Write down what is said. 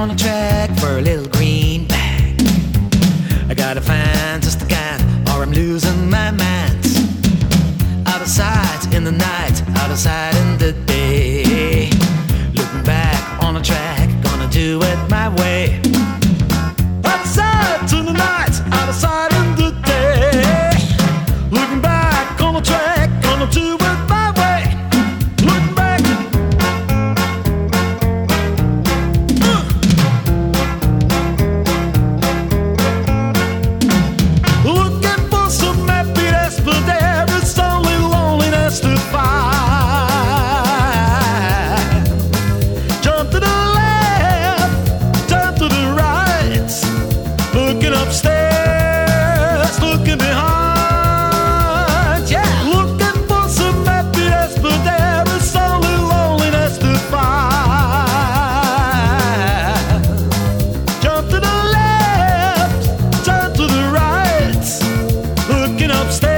on the track for a little greenback. I gotta find just the kind, or I'm losing my mind. Out of sight in the night, out of sight in the day. Looking back on the track, gonna do it my way. upstairs, looking behind, yeah. Looking for some happiness, but there is only loneliness to find. Jump to the left, turn to the right, looking upstairs.